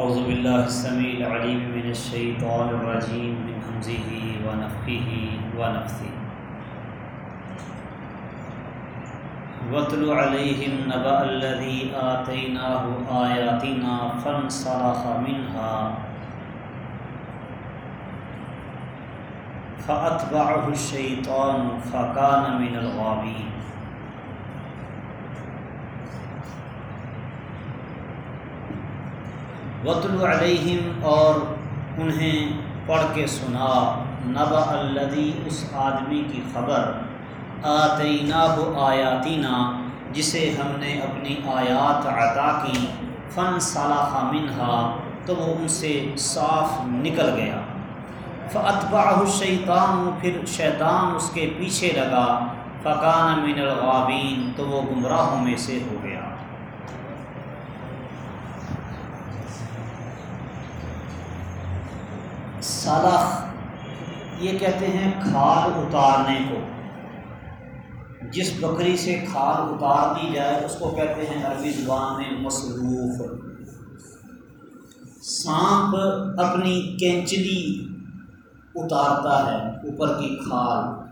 اعوذ باللہ السمیع العلیم من الشیطان الرجیم من حمزه ونفخه ونفثه. واتل علیہم نبأ الذی آتیناہ آیاتنا فانسلخ منها. فأتبعه الشیطان فکان من الغابین وطل علیہم اور انہیں پڑھ کے سنا۔ نبا الدی اس آدمی کی خبر۔ آتینہ آیاتینہ جسے ہم نے اپنی آیات عطا کی۔ فن صلاح منہا تو وہ ان سے صاف نکل گیا۔ فطباء الشیطان پھر شیطان اس کے پیچھے لگا۔ فقان من الغابین تو وہ گمراہوں میں سے ہو گیا۔ سلخ، یہ کہتے ہیں کھال اتارنے کو۔ جس بکری سے کھال اتار دی جائے، اس کو کہتے ہیں عربی زبان میں مصروف۔ سانپ اپنی کینچلی اتارتا ہے اوپر کی کھال۔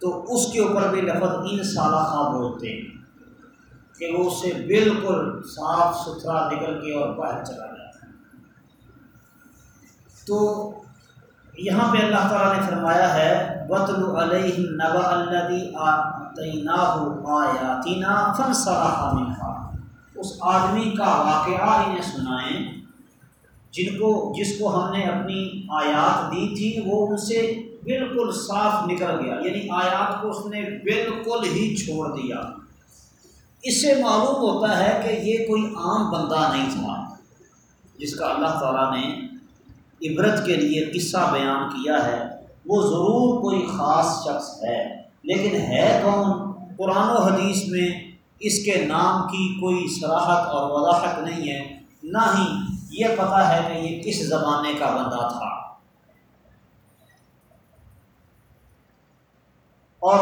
تو اس کے اوپر بھی لفظ ان سالہ بولتے ہیں کہ وہ اسے بالکل صاف ستھرا نکل کے اور باہر چلا تو یہاں پہ اللہ تعالیٰ نے فرمایا ہے وطل علیہ نبا اللہ آیاتینہ فن صلاح منہا اس آدمی کا واقعہ انہیں سنائیں۔ جن کو، جس کو ہم نے اپنی آیات دی تھی، وہ ان سے بالکل صاف نکل گیا۔ یعنی آیات کو اس نے بالکل ہی چھوڑ دیا۔ اس سے معلوم ہوتا ہے کہ یہ کوئی عام بندہ نہیں تھا، جس کا اللہ تعالیٰ نے عبرت کے لیے قصہ بیان کیا ہے، وہ ضرور کوئی خاص شخص ہے، لیکن ہے کون؟ قرآن و حدیث میں اس کے نام کی کوئی صراحت اور وضاحت نہیں ہے، نہ ہی یہ پتہ ہے کہ یہ کس زمانے کا بندہ تھا۔ اور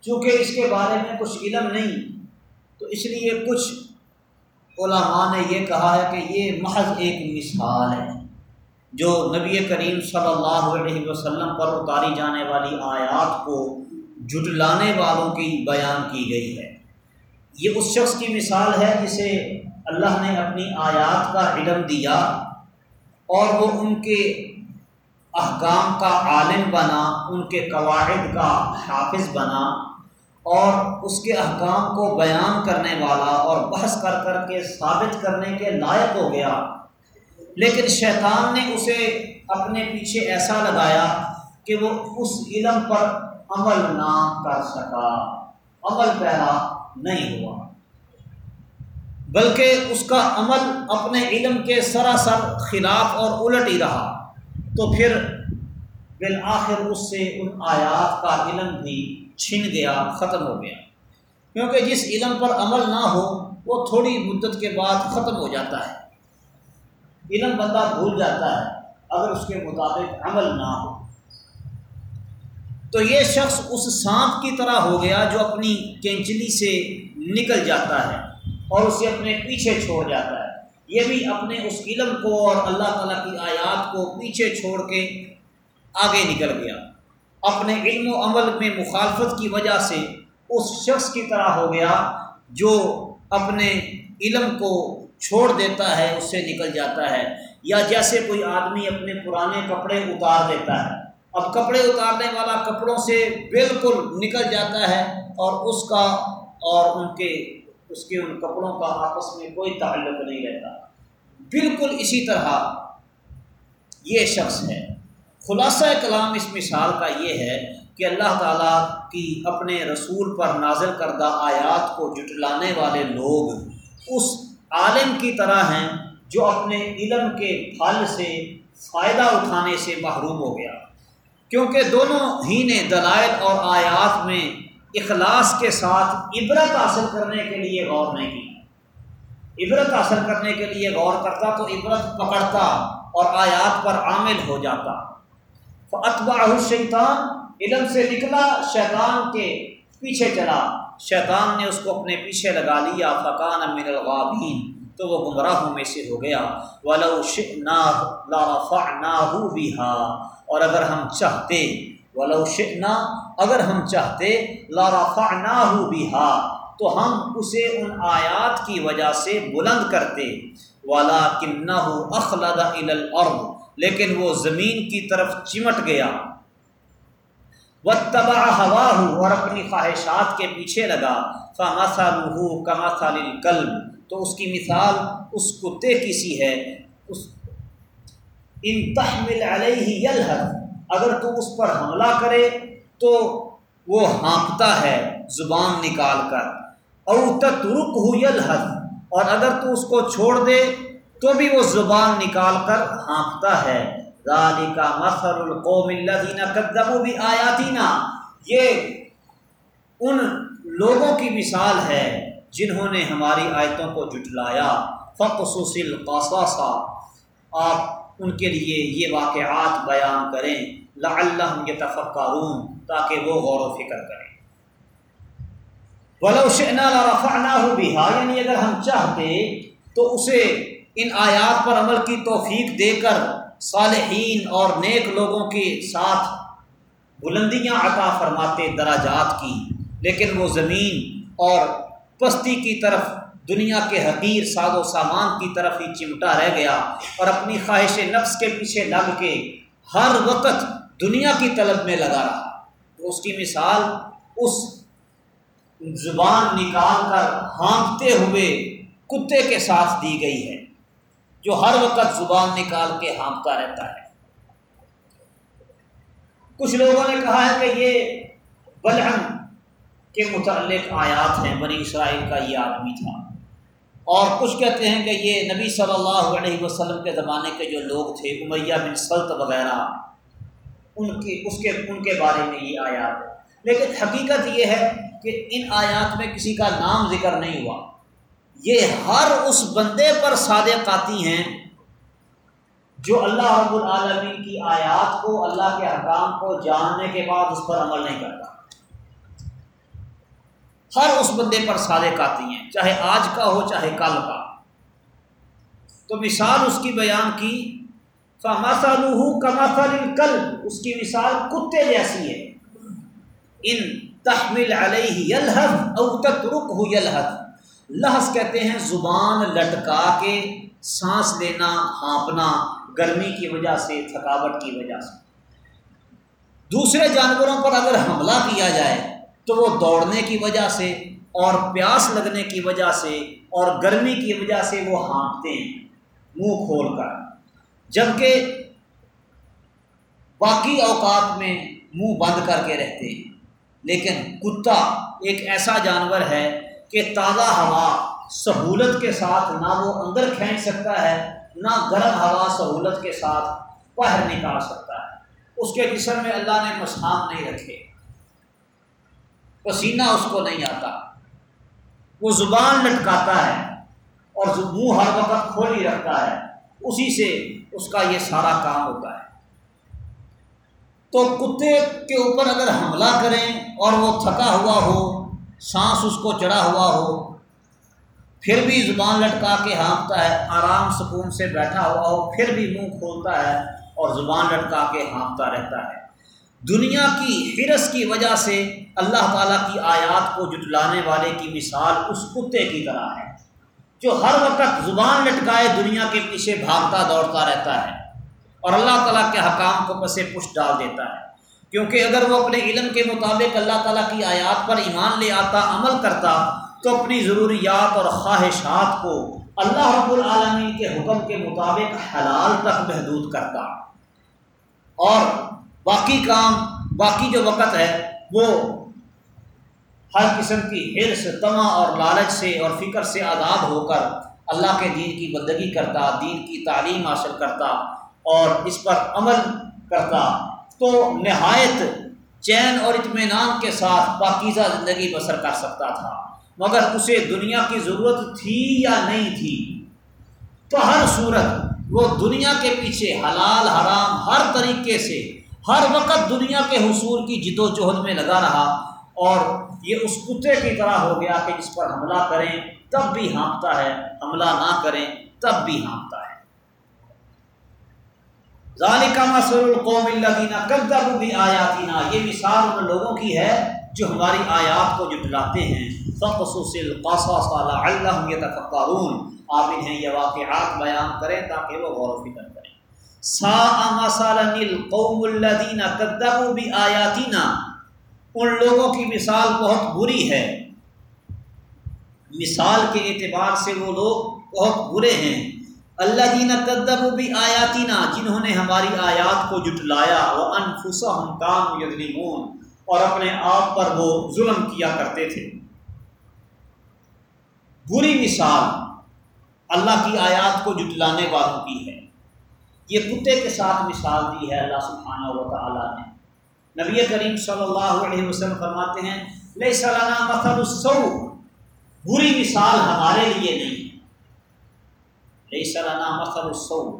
چونکہ اس کے بارے میں کچھ علم نہیں، تو اس لیے کچھ علماء نے یہ کہا ہے کہ یہ محض ایک مثال ہے۔ جو نبی کریم صلی اللہ علیہ وسلم پر اتاری جانے والی آیات کو جٹلانے والوں کی بیان کی گئی ہے۔ یہ اس شخص کی مثال ہے جسے اللہ نے اپنی آیات کا علم دیا اور وہ ان کے احکام کا عالم بنا، ان کے قواعد کا حافظ بنا اور اس کے احکام کو بیان کرنے والا اور بحث کر کر کے ثابت کرنے کے لائق ہو گیا۔ لیکن شیطان نے اسے اپنے پیچھے ایسا لگایا کہ وہ اس علم پر عمل نہ کر سکا۔ عمل پیرا نہیں ہوا۔ بلکہ اس کا عمل اپنے علم کے سراسر خلاف اور الٹ ہی رہا۔ تو پھر بالآخر اس سے ان آیات کا علم بھی چھن گیا، ختم ہو گیا۔ کیونکہ جس علم پر عمل نہ ہو، وہ تھوڑی مدت کے بعد ختم ہو جاتا ہے۔ علم بندہ بھول جاتا ہے اگر اس کے مطابق عمل نہ ہو۔ تو یہ شخص اس سانپ کی طرح ہو گیا جو اپنی کینچلی سے نکل جاتا ہے اور اسے اپنے پیچھے چھوڑ جاتا ہے۔ یہ بھی اپنے اس علم کو اور اللہ تعالیٰ کی آیات کو پیچھے چھوڑ کے آگے نکل گیا۔ اپنے علم و عمل میں مخالفت کی وجہ سے اس شخص کی طرح ہو گیا جو اپنے علم کو چھوڑ دیتا ہے، اس سے نکل جاتا ہے۔ یا جیسے کوئی آدمی اپنے پرانے کپڑے اتار دیتا ہے۔ اب کپڑے اتارنے والا کپڑوں سے بالکل نکل جاتا ہے اور اس کا اور ان کے، اس کے ان کپڑوں کا آپس میں کوئی تعلق نہیں رہتا۔ بالکل اسی طرح یہ شخص ہے۔ خلاصہ کلام اس مثال کا یہ ہے کہ اللہ تعالیٰ کی اپنے رسول پر نازل کردہ آیات کو جٹلانے والے لوگ اس عالم کی طرح ہیں جو اپنے علم کے پھل سے فائدہ اٹھانے سے محروم ہو گیا۔ کیونکہ دونوں ہی نے دلائل اور آیات میں اخلاص کے ساتھ عبرت حاصل کرنے کے لیے غور نہیں کی۔ عبرت حاصل کرنے کے لیے غور کرتا تو عبرت پکڑتا اور آیات پر عامل ہو جاتا۔ اتبا شیطان علم سے نکلا، شیطان کے پیچھے چلا۔ شیطان نے اس کو اپنے پیچھے لگا لیا فقان من الغابین۔ تو وہ گمراہوں میں سے ہو گیا۔ ولو شئنا لرفعناه بها۔ اور اگر ہم چاہتے، ولو شئنا، اگر ہم چاہتے، لرفعناه بها۔ تو ہم اسے ان آیات کی وجہ سے بلند کرتے۔ والا کنہ اخلاد الارض لیکن وہ زمین کی طرف چمٹ گیا۔ و تباہ ہوا ہو اور اپنی خواہشات کے پیچھے لگا۔ فماسا روح کما قلب تو اس کی مثال اس کتے کی سی ہے۔ اس ان تحمل علیہ یلحد اگر تو اس پر حملہ کرے تو وہ ہانپتا ہے زبان نکال کر۔ او تترک ہو یلحد اور اگر تو اس کو چھوڑ دے تو بھی وہ زبان نکال کر ہانپتا ہے۔ ذالک مثل القوم الذین قدموا بآیاتنا۔ یہ ان لوگوں کی مثال ہے جنہوں نے ہماری آیتوں کو جٹلایا فقصص القصص آپ ان کے لیے یہ واقعات بیان کریں۔ لعلہم یتفکرون، تاکہ وہ غور و فکر کریں۔ ولو شئنا لرفعناه بها۔ یعنی اگر ہم چاہتے تو اسے ان آیات پر عمل کی توفیق دے کر صالحین اور نیک لوگوں کے ساتھ بلندیاں عطا فرماتے دراجات کی۔ لیکن وہ زمین اور پستی کی طرف، دنیا کے حقیر ساد و سامان کی طرف ہی چمٹا رہ گیا اور اپنی خواہش نفس کے پیچھے لگ کے ہر وقت دنیا کی طلب میں لگا رہا۔ تو اس کی مثال، اس زبان نکال کر ہانپتے ہوئے کتے کے ساتھ دی گئی ہے۔ جو ہر وقت زبان نکال کے ہانپتا رہتا ہے۔ کچھ لوگوں نے کہا ہے کہ یہ بلحم کے متعلق آیات ہیں، بنی اسرائیل کا یہ آدمی تھا۔ اور کچھ کہتے ہیں کہ یہ نبی صلی اللہ علیہ وسلم کے زمانے کے جو لوگ تھے، امیہ بن سلط وغیرہ، ان کی، اس کے، ان کے بارے میں یہ آیات لیکن حقیقت یہ ہے کہ ان آیات میں کسی کا نام ذکر نہیں ہوا۔ یہ ہر اس بندے پر صادقاتی ہیں جو اللہ رب العالمین کی آیات کو، اللہ کے حکام کو جاننے کے بعد اس پر عمل نہیں کرتا۔ ہر اس بندے پر صادقاتی ہیں، چاہے آج کا ہو، چاہے کل کا۔ تو مثال اس کی بیان کی فماسالوہ کماسال کل اس کی مثال کتے جیسی ہے۔ ان تحمل علیہ یلحد او تترکہ یلحد لحظ کہتے ہیں زبان لٹکا کے سانس لینا، ہانپنا، گرمی کی وجہ سے، تھکاوٹ کی وجہ سے۔ دوسرے جانوروں پر اگر حملہ کیا جائے تو وہ دوڑنے کی وجہ سے اور پیاس لگنے کی وجہ سے اور گرمی کی وجہ سے وہ ہانپتے ہیں، منہ کھول کر۔ جبکہ باقی اوقات میں منہ بند کر کے رہتے ہیں۔ لیکن کتا ایک ایسا جانور ہے کہ تازہ ہوا سہولت کے ساتھ نہ وہ اندر کھینچ سکتا ہے، نہ گرم ہوا سہولت کے ساتھ باہر نکال سکتا ہے۔ اس کے جسم میں اللہ نے مسام نہیں رکھے۔ پسینہ اس کو نہیں آتا۔ وہ زبان لٹکاتا ہے اور منہ ہر وقت کھولی رکھتا ہے، اسی سے اس کا یہ سارا کام ہوتا ہے۔ تو کتے کے اوپر اگر حملہ کریں اور وہ تھکا ہوا ہو سانس اس کو چڑھا ہوا ہو، پھر بھی زبان لٹکا کے ہانپتا ہے، آرام سکون سے بیٹھا ہوا ہو، پھر بھی منہ کھولتا ہے اور زبان لٹکا کے ہانپتا رہتا ہے۔ دنیا کی حرس کی وجہ سے اللہ تعالیٰ کی آیات کو جٹلانے والے کی مثال اس کتے کی طرح ہے، جو ہر وقت زبان لٹکائے دنیا کے پیچھے بھاگتا دوڑتا رہتا ہے اور اللہ تعالیٰ کے حکام کو پسے پش ڈال دیتا ہے۔ کیونکہ اگر وہ اپنے علم کے مطابق اللہ تعالیٰ کی آیات پر ایمان لے آتا، عمل کرتا، تو اپنی ضروریات اور خواہشات کو اللہ رب العالمین کے حکم کے مطابق حلال تک محدود کرتا۔ اور باقی کام، باقی جو وقت ہے، وہ ہر قسم کی حرص، تما اور لالچ سے اور فکر سے آزاد ہو کر اللہ کے دین کی بندگی کرتا، دین کی تعلیم حاصل کرتا اور اس پر عمل کرتا۔ تو نہایت چین اور اطمینان کے ساتھ پاکیزہ زندگی بسر کر سکتا تھا۔ مگر اسے دنیا کی ضرورت تھی یا نہیں تھی؟ تو ہر صورت وہ دنیا کے پیچھے حلال، حرام، ہر طریقے سے، ہر وقت دنیا کے حصول کی جد و جہد میں لگا رہا۔ اور یہ اس کتے کی طرح ہو گیا کہ جس پر حملہ کریں تب بھی ہانپتا ہے، حملہ نہ کریں تب بھی ہانپتا ہے۔ ذالکہ مسر القوم الدینہ کب بھی آیاتینہ یہ مثال ان لوگوں کی ہے جو ہماری آیات کو جٹلاتے ہیں۔ فخصوص القصص اللہ یتفکرون۔ آپ انہیں یہ واقعات بیان کریں تاکہ وہ غور و فکر کریں۔ سا مثلا القوم الذین کذبوا بآیاتنا۔ ان لوگوں کی مثال بہت بری ہے۔ مثال کے اعتبار سے وہ لوگ بہت برے ہیں۔ اللہ دین قدب بھی آیاتینہ جنہوں نے ہماری آیات کو جٹلایا وہ انفسہم کام یظلمون، اور اپنے آپ پر وہ ظلم کیا کرتے تھے۔ بری مثال اللہ کی آیات کو جٹلانے والوں کی ہے۔ یہ کتے کے ساتھ مثال دی ہے اللہ سبحانہ و تعالیٰ نے۔ نبی کریم صلی اللہ علیہ وسلم فرماتے ہیں لے سالانہ مثل السو بری مثال ہمارے لیے نہیں۔ لے مثل السو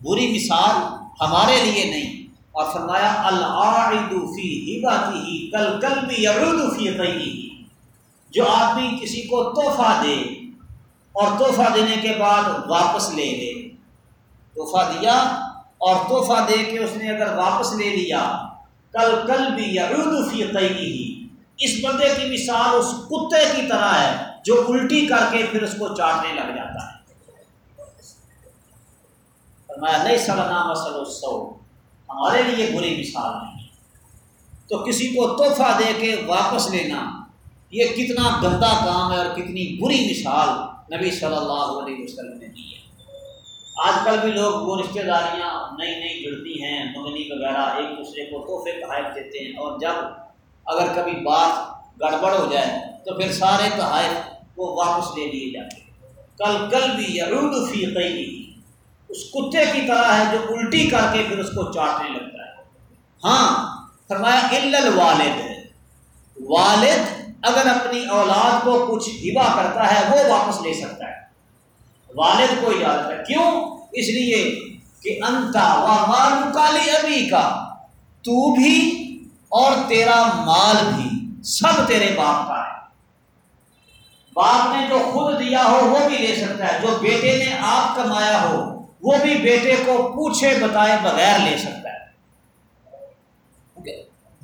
بری مثال ہمارے لیے نہیں۔ اور فرمایا العائد فی ہباتی کل کل بھی یعود فی غیری جو آدمی کسی کو تحفہ دے اور تحفہ دینے کے بعد واپس لے لے۔ تحفہ دیا اور تحفہ دے کے اس نے اگر واپس لے لیا کل کل بھی یا فی قیدی ہی اس بندے کی مثال اس کتے کی طرح ہے جو الٹی کر کے پھر اس کو چاٹنے لگ جاتا ہے۔ فرمایا، نہیں سلنا مسل سو ہمارے لیے بری مثال نہیں تو کسی کو تحفہ دے کے واپس لینا، یہ کتنا گندا کام ہے اور کتنی بری مثال نبی صلی اللہ علیہ وسلم نے دی ہے۔ آج کل بھی لوگ وہ رشتہ داریاں نئی نئی جڑتی ہیں منگنی وغیرہ ایک دوسرے کو تحفے تحائف دیتے ہیں اور جب اگر کبھی بات گڑبڑ ہو جائے تو پھر سارے تحائف وہ واپس لے لیے جاتے کل کل بھی یا فی قیدی۔ اس کتے کی طرح ہے جو الٹی کر کے پھر اس کو چاٹنے لگتا ہے۔ ہاں فرمایا الل والد ہے والد اگر اپنی اولاد کو کچھ ہبا کرتا ہے، وہ واپس لے سکتا ہے۔ والد کو اجازت ہے کیوں؟ اس لیے کہ انتا و مال کالی ابھی کا تو بھی اور تیرا مال بھی، سب تیرے باپ کا ہے۔ باپ نے جو خود دیا ہو، وہ بھی لے سکتا ہے۔ جو بیٹے نے آپ کمایا ہو وہ بھی بیٹے کو پوچھے بتائے بغیر لے سکتا ہے۔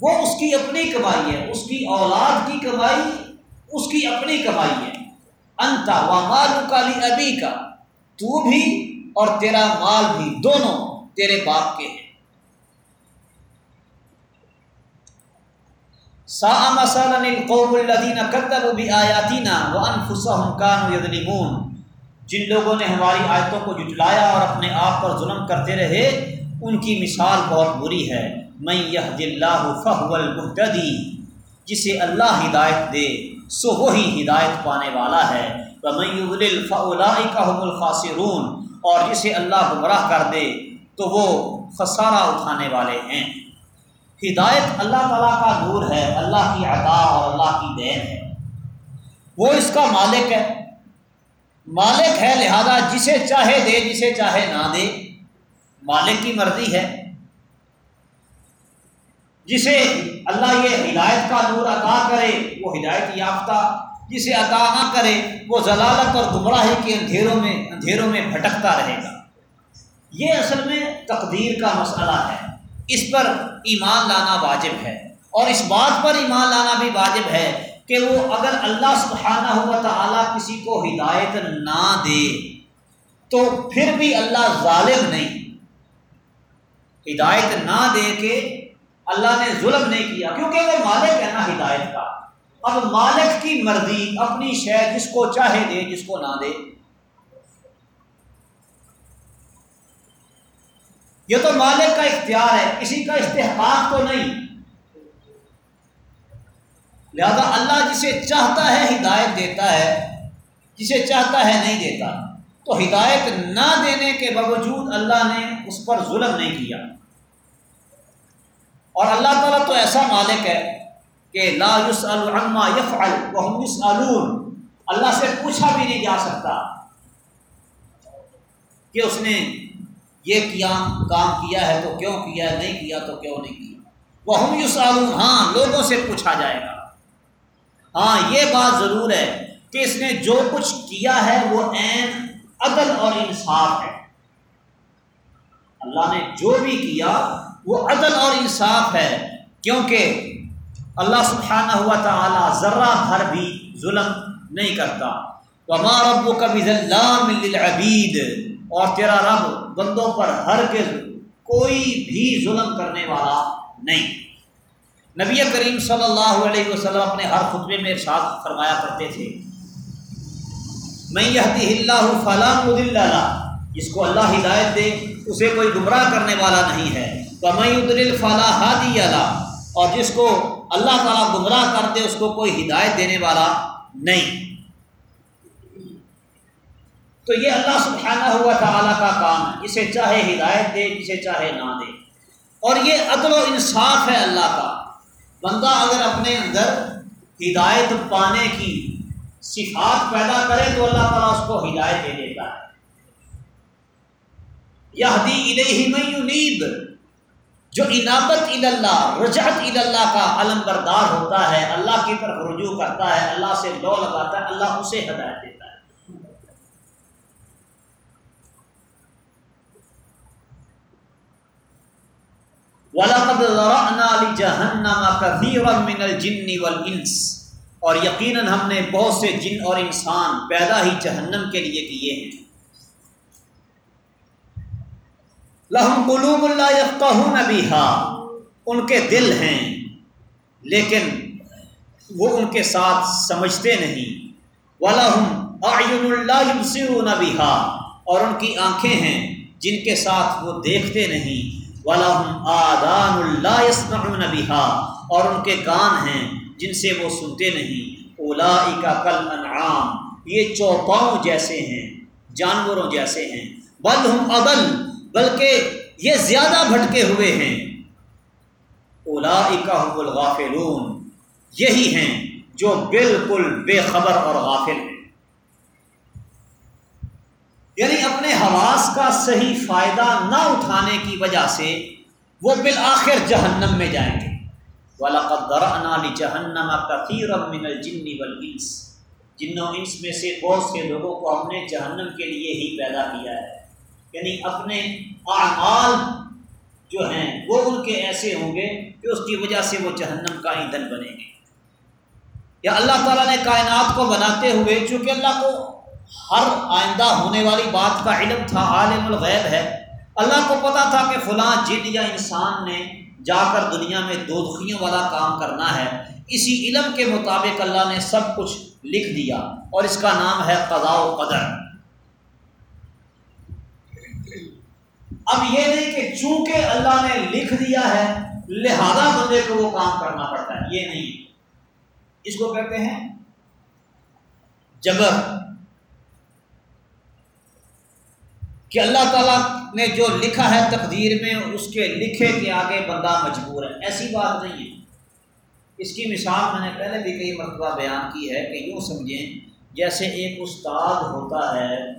وہ اس کی اپنی کمائی ہے، اس کی اولاد کی کمائی، اس کی اپنی کمائی ہے۔ انتا و مال کالی ابھی کا تو بھی اور تیرا مال بھی دونوں تیرے باپ کے ہیں۔ القوم الذين كذبوا بآياتنا وانفسهم كانوا يظلمون جن لوگوں نے ہماری آیتوں کو جٹلایا اور اپنے آپ پر ظلم کرتے رہے، ان کی مثال بہت بری ہے۔ میں یہ اللہ فہو المحتدی جسے اللہ ہدایت دے، سو وہی ہدایت پانے والا ہے۔ الخاسرون، اور جسے اللہ گمراہ کر دے، تو وہ خسارہ اٹھانے والے ہیں۔ ہدایت اللہ تعالیٰ کا نور ہے، اللہ کی عطا اور اللہ کی دین ہے۔ وہ اس کا مالک ہے۔ مالک ہے، لہذا جسے چاہے دے، جسے چاہے نہ دے۔ مالک کی مرضی ہے۔ جسے اللہ یہ ہدایت کا نور عطا کرے، وہ ہدایت یافتہ۔ جسے عطا نہ کرے، وہ ضلالت اور گمراہی کے اندھیروں میں اندھیروں میں بھٹکتا رہے گا۔ یہ اصل میں تقدیر کا مسئلہ ہے۔ اس پر ایمان لانا واجب ہے۔ اور اس بات پر ایمان لانا بھی واجب ہے کہ وہ اگر اللہ سبحانہ ہوا تعالیٰ کسی کو ہدایت نہ دے تو پھر بھی اللہ ظالم نہیں۔ ہدایت نہ دے کے اللہ نے ظلم نہیں کیا، کیونکہ وہ مالک ہے نا ہدایت کا۔ اب مالک کی مرضی اپنی شے جس کو چاہے دے، جس کو نہ دے۔ یہ تو مالک کا اختیار ہے کسی کا استحقاق تو نہیں۔ لہذا اللہ جسے چاہتا ہے ہدایت دیتا ہے، جسے چاہتا ہے نہیں دیتا، تو ہدایت نہ دینے کے باوجود اللہ نے اس پر ظلم نہیں کیا۔ اور اللہ تعالیٰ تو ایسا مالک ہے کہ لا العما یفعل وهم يسألون اللہ سے پوچھا بھی نہیں جا سکتا کہ اس نے یہ کیا، کام کیا ہے تو کیوں کیا ہے نہیں کیا تو کیوں نہیں کیا۔ وہ ہم ہاں لوگوں سے پوچھا جائے گا۔ ہاں یہ بات ضرور ہے کہ اس نے جو کچھ کیا ہے، وہ عین، عدل اور انصاف ہے۔ اللہ نے جو بھی کیا، وہ عدل اور انصاف ہے۔ کیونکہ اللہ سبحانہ ہوا تعالی ذرہ بھر بھی ظلم نہیں کرتا۔ وما رب و کبھی عبید اور تیرا رب بندوں پر ہر کے کوئی بھی ظلم کرنے والا نہیں۔ نبی کریم صلی اللہ علیہ وسلم اپنے ہر خطبے میں ارشاد فرمایا کرتے تھے۔ میں یہ اللہ فلاں اللہ جس کو اللہ ہدایت دے، اسے کوئی گمراہ کرنے والا نہیں ہے۔ تو میں ادل ہادی اللہ اور جس کو اللہ تعالیٰ گمراہ کر دے، اس کو کوئی ہدایت دینے والا نہیں۔ تو یہ اللہ سبحانہ ہوا تعالیٰ کا کام ہے۔ جسے چاہے ہدایت دے جسے چاہے نہ دے۔ اور یہ عدل و انصاف ہے اللہ کا۔ بندہ اگر اپنے اندر ہدایت پانے کی صفات پیدا کرے تو اللہ تعالیٰ اس کو ہدایت دے دیتا ہے۔ یہ میں جو انابت اللہ رجعت اللہ کا علم بردار ہوتا ہے، اللہ کی طرف رجوع کرتا ہے، اللہ سے لو لگاتا ہے، اللہ اسے ہدایت دیتا ہے۔ وَلَقَدْ ذَرَعْنَا لِجَهَنَّمَ كَثِيرًا مِنَ الْجِنِّ وَالْإِنسِ۔ اور یقیناً ہم نے بہت سے جن اور انسان پیدا ہی جہنم کے لیے کیے ہیں۔ لہم قلوب اللہ یفقہون بیہا ان کے دل ہیں، لیکن وہ ان کے ساتھ سمجھتے نہیں۔ وَلَهُمْ أَعْيُنُ اللَّهِ يُبْصِرُونَ بِهَا۔ اور ان کی آنکھیں ہیں جن کے ساتھ وہ دیکھتے نہیں۔ وَلَهُمْ يَسْمَعُونَ بِهَا۔ اور ان کے کان ہیں جن سے وہ سنتے نہیں۔ اولا کل انعام یہ چوپاؤں جیسے ہیں، جانوروں جیسے ہیں۔ بل ہم ابل بلکہ یہ زیادہ بھٹکے ہوئے ہیں۔ اولا کا الغافلون۔ یہی ہیں جو بالکل بے خبر اور غافل ہیں۔ یعنی اپنے حواس کا صحیح فائدہ نہ اٹھانے کی وجہ سے وہ بالآخر جہنم میں جائیں گے۔ جہنم من الجن والانس جن و انس میں سے بہت سے لوگوں کو ہم نے جہنم کے لیے ہی پیدا کیا ہے۔ یعنی اپنے اعمال جو ہیں وہ ان کے ایسے ہوں گے کہ اس کی وجہ سے وہ جہنم کا ایندھن بنیں گے۔ یا اللہ تعالیٰ نے کائنات کو بناتے ہوئے چونکہ اللہ کو ہر آئندہ ہونے والی بات کا علم تھا، عالم الغیب ہے۔ اللہ کو پتا تھا کہ فلاں جن یا انسان نے جا کر دنیا میں دودخیوں والا کام کرنا ہے۔ اسی علم کے مطابق اللہ نے سب کچھ لکھ دیا اور اس کا نام ہے قضاء و قدر۔ اب یہ نہیں کہ چونکہ اللہ نے لکھ دیا ہے، لہذا بندے کو وہ کام کرنا پڑتا ہے، یہ نہیں۔ اس کو کہتے ہیں جبر کہ اللہ تعالیٰ نے جو لکھا ہے تقدیر میں، اس کے لکھے کے آگے بندہ مجبور ہے۔ ایسی بات نہیں ہے۔ اس کی مثال میں نے پہلے بھی کئی مرتبہ بیان کی ہے کہ یوں سمجھیں، جیسے ایک استاد ہوتا ہے،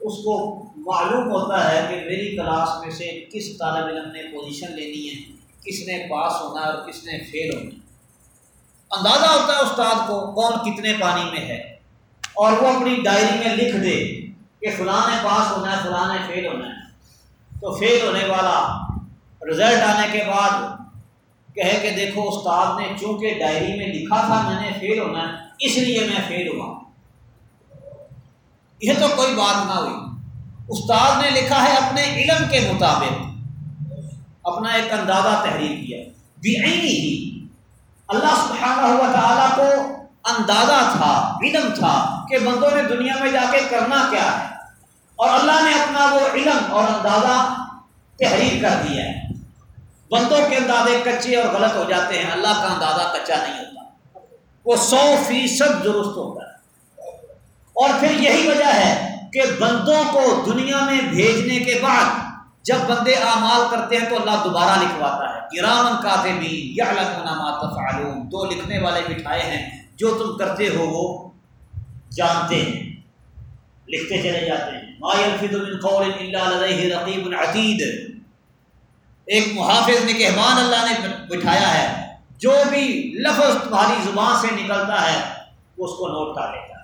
اس کو معلوم ہوتا ہے کہ میری کلاس میں سے کس طالب علم نے پوزیشن لینی ہے، کس نے پاس ہونا ہے اور کس نے فیل ہونا۔ ہے اندازہ ہوتا ہے استاد کو کون کتنے پانی میں ہے اور وہ اپنی ڈائری میں لکھ دے۔ کہ فلاں نے پاس ہونا ہے، فلاں نے فیل ہونا ہے۔ تو فیل ہونے والا رزلٹ آنے کے بعد کہے کہ دیکھو، استاد نے چونکہ ڈائری میں لکھا تھا میں نے فیل ہونا ہے، اس لیے میں فیل ہوا۔ یہ تو کوئی بات نہ ہوئی۔ استاد نے لکھا ہے اپنے علم کے مطابق۔ اپنا ایک اندازہ تحریر کیا۔ بھی ہی اللہ سبحانہ ہوا تعالیٰ کو اندازہ تھا، علم تھا کہ بندوں نے دنیا میں جا کے کرنا کیا ہے۔ اور اللہ نے اپنا وہ علم اور اندازہ تحریر کر دیا ہے۔ بندوں کے اندازے کچے اور غلط ہو جاتے ہیں، اللہ کا اندازہ کچا نہیں ہوتا۔ وہ سو فیصد درست ہوتا ہے۔ اور پھر یہی وجہ ہے کہ بندوں کو دنیا میں بھیجنے کے بعد جب بندے اعمال کرتے ہیں تو اللہ دوبارہ لکھواتا ہے۔ گرامن کاتے بھی یا تفعلون۔ دو لکھنے والے بٹھائے ہیں، جو تم کرتے ہو وہ جانتے ہیں۔ لکھتے چلے جاتے ہیں۔ من قول رقیب عتید ایک محافظ نے کہمان اللہ نے بٹھایا ہے۔ جو بھی لفظ تمہاری زبان سے نکلتا ہے، وہ اس کو نوٹ کر لیتا ہے۔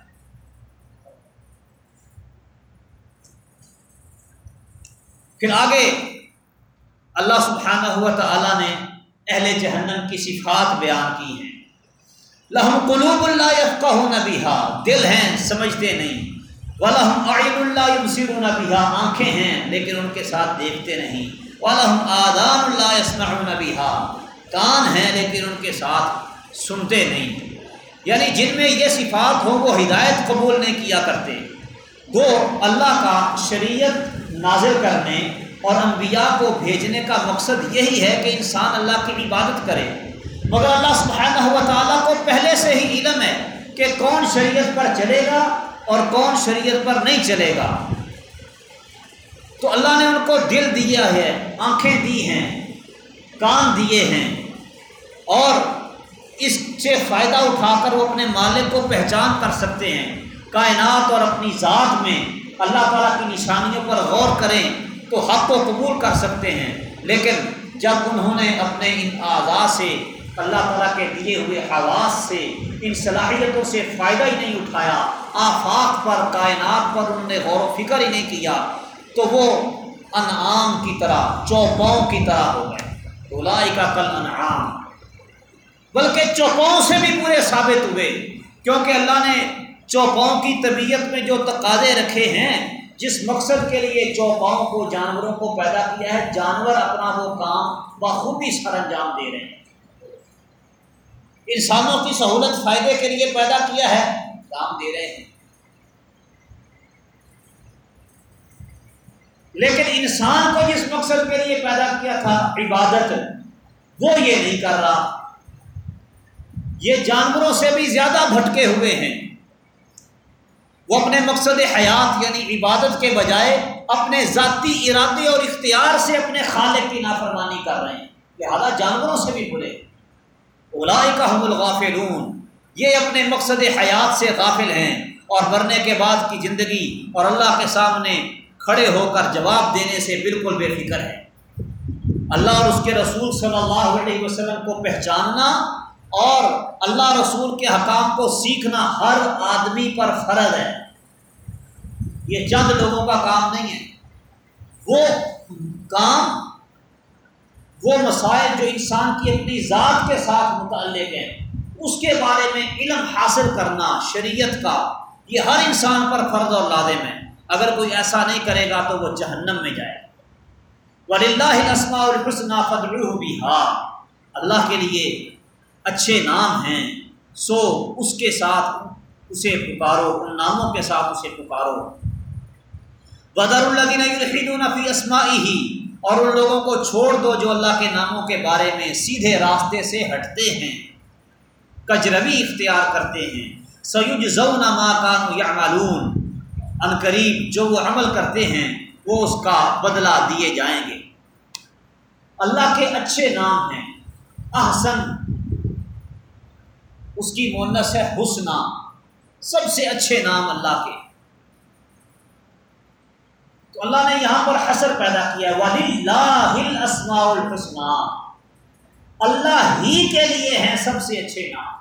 پھر آگے اللہ سبحانہ ہوا تعالیٰ نے اہل جہنم کی صفات بیان کی ہیں۔ لہم قلوب اللہ کا نبیہ دل ہیں، سمجھتے نہیں۔ ولہم عین اللہ یبصرون بہا آنکھیں ہیں لیکن ان کے ساتھ دیکھتے نہیں۔ ولہم آدان اللہ یسمعون بہا کان ہیں لیکن ان کے ساتھ سنتے نہیں۔ یعنی جن میں یہ صفات ہوں، وہ ہدایت قبول نہیں کیا کرتے۔ وہ اللہ کا شریعت نازل کرنے اور انبیاء کو بھیجنے کا مقصد یہی ہے کہ انسان اللہ کی عبادت کرے۔ مگر اللہ سبحانہ و تعالیٰ کو پہلے سے ہی علم ہے کہ کون شریعت پر چلے گا اور کون شریعت پر نہیں چلے گا؟ تو اللہ نے ان کو دل دیا ہے، آنکھیں دی ہیں، کان دیے ہیں، اور اس سے فائدہ اٹھا کر وہ اپنے مالک کو پہچان کر سکتے ہیں۔ کائنات اور اپنی ذات میں اللہ تعالیٰ کی نشانیوں پر غور کریں تو حق کو قبول کر سکتے ہیں۔ لیکن جب انہوں نے اپنے ان اعضاء سے، اللہ تعالیٰ کے دیے ہوئے حواس سے، ان صلاحیتوں سے فائدہ ہی نہیں اٹھایا آفاق پر، کائنات پر انہوں نے غور و فکر ہی نہیں کیا، تو وہ انعام کی طرح، چوپاؤں کی طرح ہو گئے۔ دولائی کا کل انعام بلکہ چوپاؤں سے بھی پورے ثابت ہوئے، کیونکہ اللہ نے چوپاؤں کی طبیعت میں جو تقاضے رکھے ہیں، جس مقصد کے لیے چوپاؤں کو، جانوروں کو پیدا کیا ہے، جانور اپنا وہ کام بخوبی سر انجام دے رہے ہیں۔ انسانوں کی سہولت فائدے کے لیے پیدا کیا ہے کام دے رہے ہیں۔ لیکن انسان کو جس مقصد کے لیے پیدا کیا تھا، عبادت، وہ یہ نہیں کر رہا۔ یہ جانوروں سے بھی زیادہ بھٹکے ہوئے ہیں۔ وہ اپنے مقصد حیات یعنی عبادت کے بجائے اپنے ذاتی ارادے اور اختیار سے اپنے خالق کی نافرمانی کر رہے ہیں۔ لہٰذا جانوروں سے بھی برے کا الغافلون۔ یہ اپنے مقصد حیات سے غافل ہیں اور مرنے کے بعد کی زندگی اور اللہ کے سامنے کھڑے ہو کر جواب دینے سے بالکل بے فکر ہے۔ اللہ اور اس کے رسول صلی اللہ علیہ وسلم کو پہچاننا اور اللہ رسول کے حکام کو سیکھنا ہر آدمی پر فرض ہے۔ یہ چند لوگوں کا کام نہیں ہے۔ وہ کام، وہ مسائل جو انسان کی اپنی ذات کے ساتھ متعلق ہیں۔ اس کے بارے میں علم حاصل کرنا شریعت کا، یہ ہر انسان پر فرض اور لازم ہے۔ اگر کوئی ایسا نہیں کرے گا تو وہ جہنم میں جائے ولی اللہ اسما الحسن فضر بھی ہاں اللہ کے لیے اچھے نام ہیں۔ سو اس کے ساتھ اسے پکارو، ان ناموں کے ساتھ اسے پکارو۔ بدر اللہ فی اسماعی ہی اور ان لوگوں کو چھوڑ دو جو اللہ کے ناموں کے بارے میں سیدھے راستے سے ہٹتے ہیں۔ کجروی اختیار کرتے ہیں۔ سیوج ضون ماں کانو یا معلوم ان قریب جو وہ عمل کرتے ہیں، وہ اس کا بدلہ دیے جائیں گے۔ اللہ کے اچھے نام ہیں۔ احسن۔ اس کی مونس ہے حسنہ سب سے اچھے نام اللہ کے۔ تو اللہ نے یہاں پر حسر پیدا کیا الحسنہ اللہ ہی کے لیے ہیں سب سے اچھے نام۔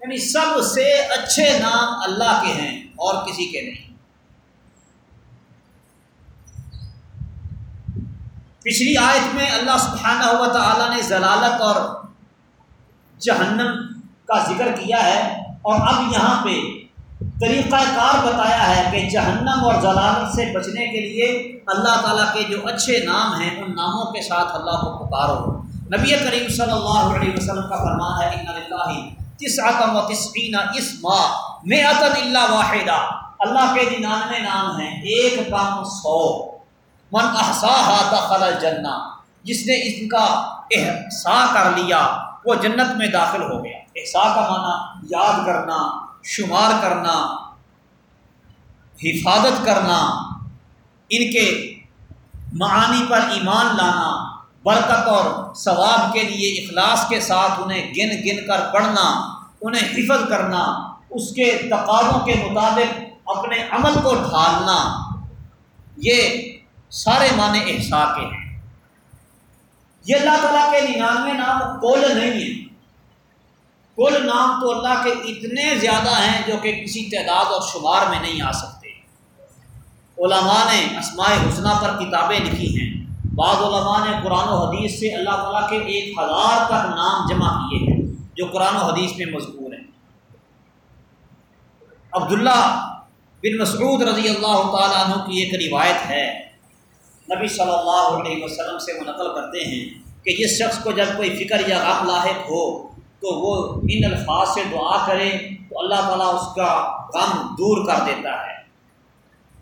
یعنی سب سے اچھے نام اللہ کے ہیں اور کسی کے نہیں۔ پچھلی آیت میں اللہ سبحانہ ہوا تعالیٰ نے ضلالت اور جہنم کا ذکر کیا ہے اور اب یہاں پہ طریقہ کار بتایا ہے کہ جہنم اور ضلالت سے بچنے کے لیے اللہ تعالیٰ کے جو اچھے نام ہیں، ان ناموں کے ساتھ اللہ کو پکارو۔ نبی کریم صلی اللہ علیہ وسلم کا فرمان ہے، ان اللہ تسعتم و تسعین اسما میعتن اللہ واحدہ اللہ کے ننانوے نام ہیں، ایک کام سو۔ من احساہا دخل الجنہ، جس نے اس کا احسا کر لیا، وہ جنت میں داخل ہو گیا۔ احسا کا معنی یاد کرنا، شمار کرنا، حفاظت کرنا، ان کے معانی پر ایمان لانا۔ برکت اور ثواب کے لیے اخلاص کے ساتھ انہیں گن گن کر پڑھنا، انہیں حفظ کرنا، اس کے تقاضوں کے مطابق اپنے عمل کو ڈھالنا، یہ سارے معنی احسا کے ہیں۔ یہ اللہ تعالیٰ کے ننانوے نام کول نہیں ہیں۔ کل نام تو اللہ کے اتنے زیادہ ہیں جو کہ کسی تعداد اور شمار میں نہیں آ سکتے۔ علماء نے اسماء حسنہ پر کتابیں لکھی ہیں۔ بعض علماء نے قرآن و حدیث سے اللہ تعالیٰ کے ایک ہزار تک نام جمع کیے ہیں، جو قرآن و حدیث میں مضبوط ہیں۔ عبداللہ بن مسعود رضی اللہ تعالیٰ عنہ کی ایک روایت ہے۔ نبی صلی اللہ علیہ وسلم سے وہ نقل کرتے ہیں کہ جس شخص کو جب کوئی فکر یا غم لاحق ہو، تو وہ ان الفاظ سے دعا کرے تو اللہ تعالیٰ اس کا غم دور کر دیتا ہے۔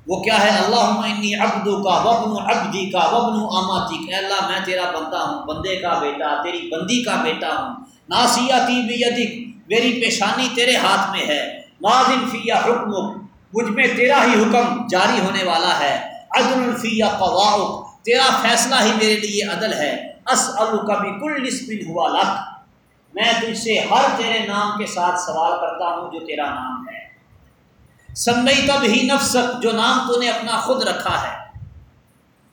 وہ کیا ہے؟ اللہ انی ابدو کا وبن ابدی کا وبن اماتی کا اللہ، میں تیرا بندہ ہوں، بندے کا بیٹا، تیری بندی کا بیٹا ہوں۔ ناسیاتی بھی میری پیشانی تیرے ہاتھ میں ہے۔ ماضن فیا حکم مجھ میں تیرا ہی حکم جاری ہونے والا ہے۔ عدل الفیہ قواؤ تیرا فیصلہ ہی میرے لیے عدل ہے۔ اس کا کل نسبن ہوا لکھ میں تجھ سے ہر تیرے نام کے ساتھ سوال کرتا ہوں جو تیرا نام ہے۔ سمئی تب ہی نفس جو نام تو نے اپنا خود رکھا ہے۔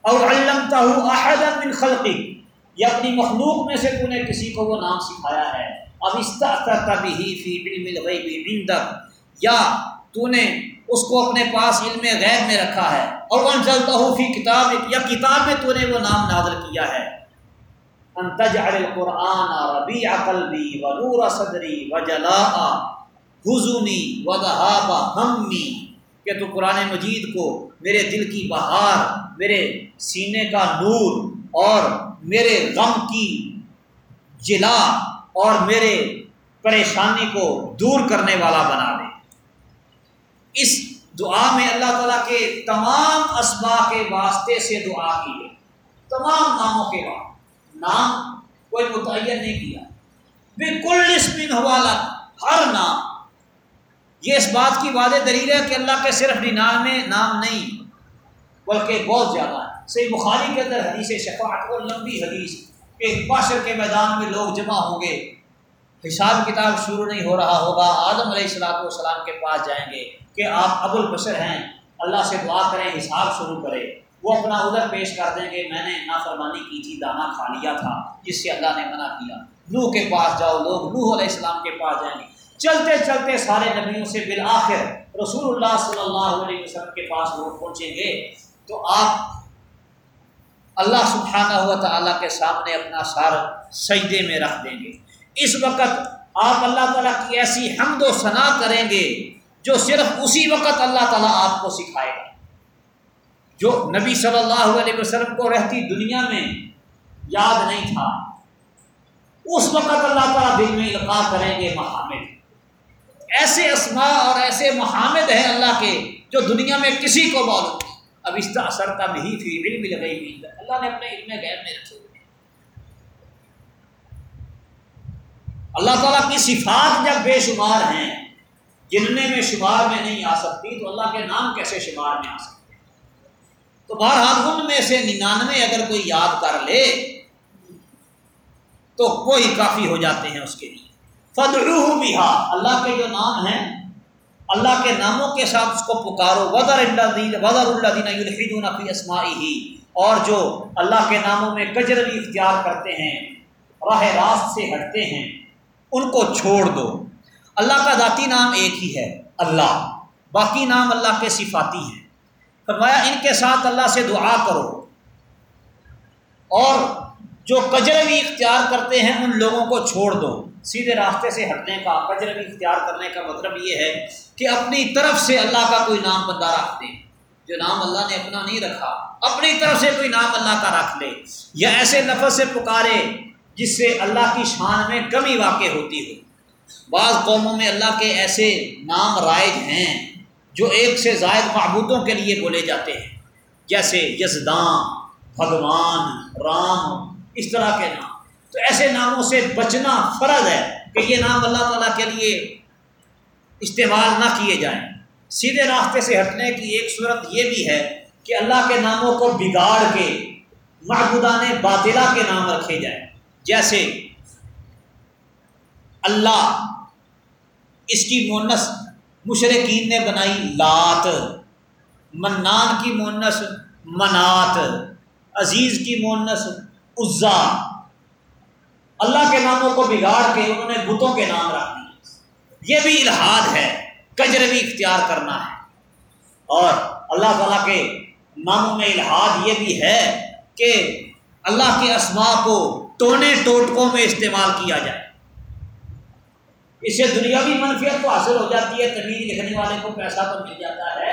اور علمتا ہوں احد من خلقی یا اپنی مخلوق میں سے تو نے کسی کو وہ نام سکھایا ہے۔ اب اس طرح ہی فی علم الغیب عندک، یا تو نے اس کو اپنے پاس علم غیب میں رکھا ہے۔ اور وہ چلتا ہو فی کتاب یا کتاب میں تو نے وہ نام نازل کیا ہے۔ انتجعل القرآن ربیع قلبی و نور صدری و جلاء۔ حضونی و ہمی کہ تو قرآن مجید کو میرے دل کی بہار، میرے سینے کا نور اور میرے غم کی جلا اور میرے پریشانی کو دور کرنے والا بنا دے۔ اس دعا میں اللہ تعالیٰ کے تمام اسبا کے واسطے سے دعا کی ہے تمام ناموں کے بعد۔ نام کوئی متعین نہیں کیا۔ بالکل اسمن حوالہ ہر نام۔ یہ اس بات کی واضح دلیل ہے کہ اللہ کے صرف نام میں نام نہیں، بلکہ بہت زیادہ ہے صحیح بخاری کے اندر حدیث شفاعت اور لمبی حدیث کہ باشر کے میدان میں لوگ جمع ہوں گے۔ حساب کتاب شروع نہیں ہو رہا ہوگا، آدم علیہ السلاۃ والسلام کے پاس جائیں گے کہ آپ ابو البشر ہیں، اللہ سے دعا کریں، حساب شروع کرے وہ اپنا ادھر پیش کر دیں گے، میں نے نافرمانی کی تھی دانا کھا لیا تھا، جس سے اللہ نے منع کیا۔ نوح کے پاس جاؤ، لوگ نوح علیہ السلام کے پاس جائیں گے۔ چلتے چلتے سارے نبیوں سے بالآخر رسول اللہ صلی اللہ علیہ وسلم کے پاس لوگ پہنچیں گے تو آپ اللہ سبحانہ ہوا تعالیٰ کے سامنے اپنا سار سجدے میں رکھ دیں گے۔ اس وقت آپ اللہ تعالیٰ کی ایسی حمد و ثنا کریں گے جو صرف اسی وقت اللہ تعالیٰ آپ کو سکھائے گا۔ جو نبی صلی اللہ علیہ وسلم کو رہتی دنیا میں یاد نہیں تھا، اس وقت اللہ تعالیٰ دل میں القاع کریں گے محامد ایسے اسماء اور ایسے محامد ہیں اللہ کے جو دنیا میں کسی کو معلوم اب اس کا اثر تب فی علم لگئی ہوئی اللہ نے اپنے علم غیر میں رکھے ہوئے۔ اللہ تعالیٰ کی صفات جب بے شمار ہیں، گننے میں شمار میں نہیں آ سکتی، تو اللہ کے نام کیسے شمار میں آ سکتے؟ تو بہرحال ان میں سے ننانوے اگر کوئی یاد کر لے، تو کوئی کافی ہو جاتے ہیں اس کے لیے۔ فدر بھی اللہ کے جو نام ہیں، اللہ کے ناموں کے ساتھ اس کو پکارو۔ وزر اللہ دین وزر اللہ دین الحدون فی اسماعی ہی اور جو اللہ کے ناموں میں کجروی اختیار کرتے ہیں، راہ راست سے ہٹتے ہیں، ان کو چھوڑ دو۔ اللہ کا ذاتی نام ایک ہی ہے، اللہ۔ باقی نام اللہ کے صفاتی ہیں۔ فرمایا، ان کے ساتھ اللہ سے دعا کرو۔ اور جو کجروی اختیار کرتے ہیں ان لوگوں کو چھوڑ دو۔ سیدھے راستے سے ہٹنے کا، کجروی اختیار کرنے کا مطلب یہ ہے کہ اپنی طرف سے اللہ کا کوئی نام بندہ رکھ دے۔ جو نام اللہ نے اپنا نہیں رکھا، اپنی طرف سے کوئی نام اللہ کا رکھ لے۔ یا ایسے لفظ سے پکارے جس سے اللہ کی شان میں کمی واقع ہوتی ہو۔ بعض قوموں میں اللہ کے ایسے نام رائج ہیں جو ایک سے زائد معبودوں کے لیے بولے جاتے ہیں۔ جیسے یزداں بھگوان، رام اس طرح کے نام۔ تو ایسے ناموں سے بچنا فرض ہے کہ یہ نام اللہ تعالیٰ کے لیے استعمال نہ کیے جائیں۔ سیدھے راستے سے ہٹنے کی ایک صورت یہ بھی ہے کہ اللہ کے ناموں کو بگاڑ کے، معبودان باطلا کے نام رکھے جائیں۔ جیسے اللہ، اس کی مونس مشرقین نے بنائی لات، منان کی مونس منات، عزیز کی مونس عزا۔ اللہ کے ناموں کو بگاڑ کے انہوں نے بتوں کے نام رکھ دیے۔ یہ بھی الحاد ہے کجربی اختیار کرنا ہے۔ اور اللہ تعالیٰ کے ناموں میں الحاد یہ بھی ہے کہ اللہ کے اسماء کو ٹونے ٹوٹکوں میں استعمال کیا جائے۔ اس سے دنیاوی منفیت تو حاصل ہو جاتی ہے، تمیز لکھنے والے کو پیسہ تو مل جاتا ہے،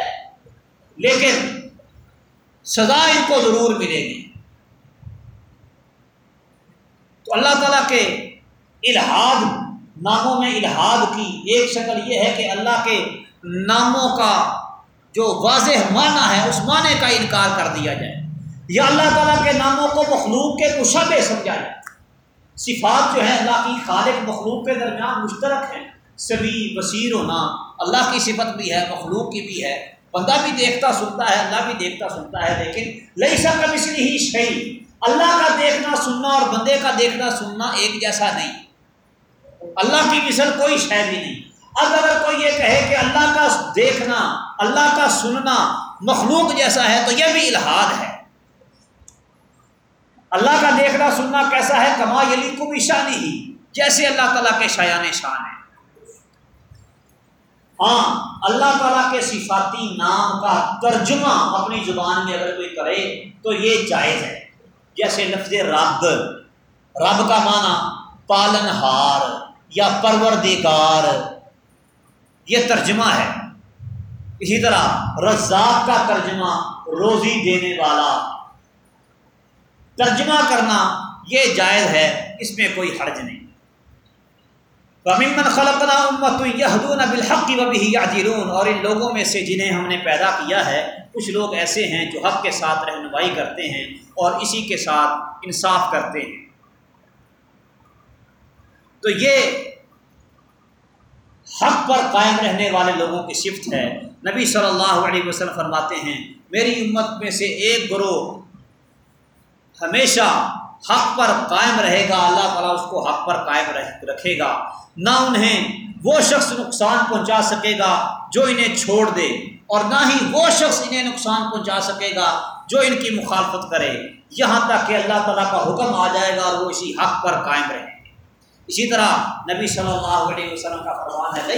لیکن سزا ان کو ضرور ملے گی۔ تو اللہ تعالیٰ کے الحاد ناموں میں الحاد کی ایک شکل یہ ہے کہ اللہ کے ناموں کا جو واضح معنی ہے، اس معنی کا انکار کر دیا جائے۔ یا اللہ تعالیٰ کے ناموں کو مخلوق کے مشبے سمجھا جائے۔ صفات جو ہے اللہ کی، خالق مخلوق کے درمیان مشترک ہیں۔ سبھی بصیر ہونا اللہ کی صفت بھی ہے، مخلوق کی بھی ہے۔ بندہ بھی دیکھتا سنتا ہے، اللہ بھی دیکھتا سنتا ہے، لیکن لئی سب کا مسلی ہی شہی اللہ کا دیکھنا سننا اور بندے کا دیکھنا سننا ایک جیسا نہیں۔ اللہ کی مثل کوئی شے بھی نہیں۔ اب اگر کوئی یہ کہے کہ اللہ کا دیکھنا، اللہ کا سننا مخلوق جیسا ہے تو یہ بھی الحاد ہے۔ اللہ کا دیکھنا سننا کیسا ہے؟ کما یلی کو بھی شانی ہی جیسے اللہ تعالیٰ کے شایان شان ہے ہاں اللہ تعالیٰ کے صفاتی نام کا ترجمہ اپنی زبان میں اگر کوئی کرے تو یہ جائز ہے۔ جیسے لفظ رب رب کا معنی پالن ہار یا پروردگار۔ یہ ترجمہ ہے۔ اسی طرح رزاق کا ترجمہ روزی دینے والا۔ ترجمہ کرنا یہ جائز ہے، اس میں کوئی حرج نہیں۔ ممن خلقنا امت یہدون بالحق و بھی اور ان لوگوں میں سے جنہیں ہم نے پیدا کیا ہے کچھ لوگ ایسے ہیں جو حق کے ساتھ رہنمائی کرتے ہیں اور اسی کے ساتھ انصاف کرتے ہیں۔ تو یہ حق پر قائم رہنے والے لوگوں کی صفت ہے۔ نبی صلی اللہ علیہ وسلم فرماتے ہیں، میری امت میں سے ایک گروہ ہمیشہ حق پر قائم رہے گا، اللہ تعالیٰ اس کو حق پر قائم رکھے گا۔ نہ انہیں وہ شخص نقصان پہنچا سکے گا جو انہیں چھوڑ دے۔ اور نہ ہی وہ شخص انہیں نقصان پہنچا سکے گا جو ان کی مخالفت کرے۔ یہاں تک کہ اللہ تعالیٰ کا حکم آ جائے گا اور وہ اسی حق پر قائم رہے۔ اسی طرح نبی صلی اللہ علیہ وسلم کا فرمان ہے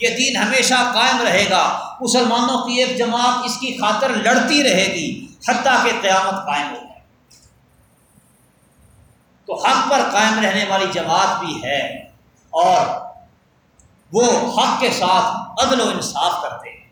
یہ دین ہمیشہ قائم رہے گا۔ مسلمانوں کی ایک جماعت اس کی خاطر لڑتی رہے گی حتیٰ کہ قیامت قائم ہو جائے۔ تو حق پر قائم رہنے والی جماعت بھی ہے اور وہ حق کے ساتھ عدل و انصاف کرتے ہیں۔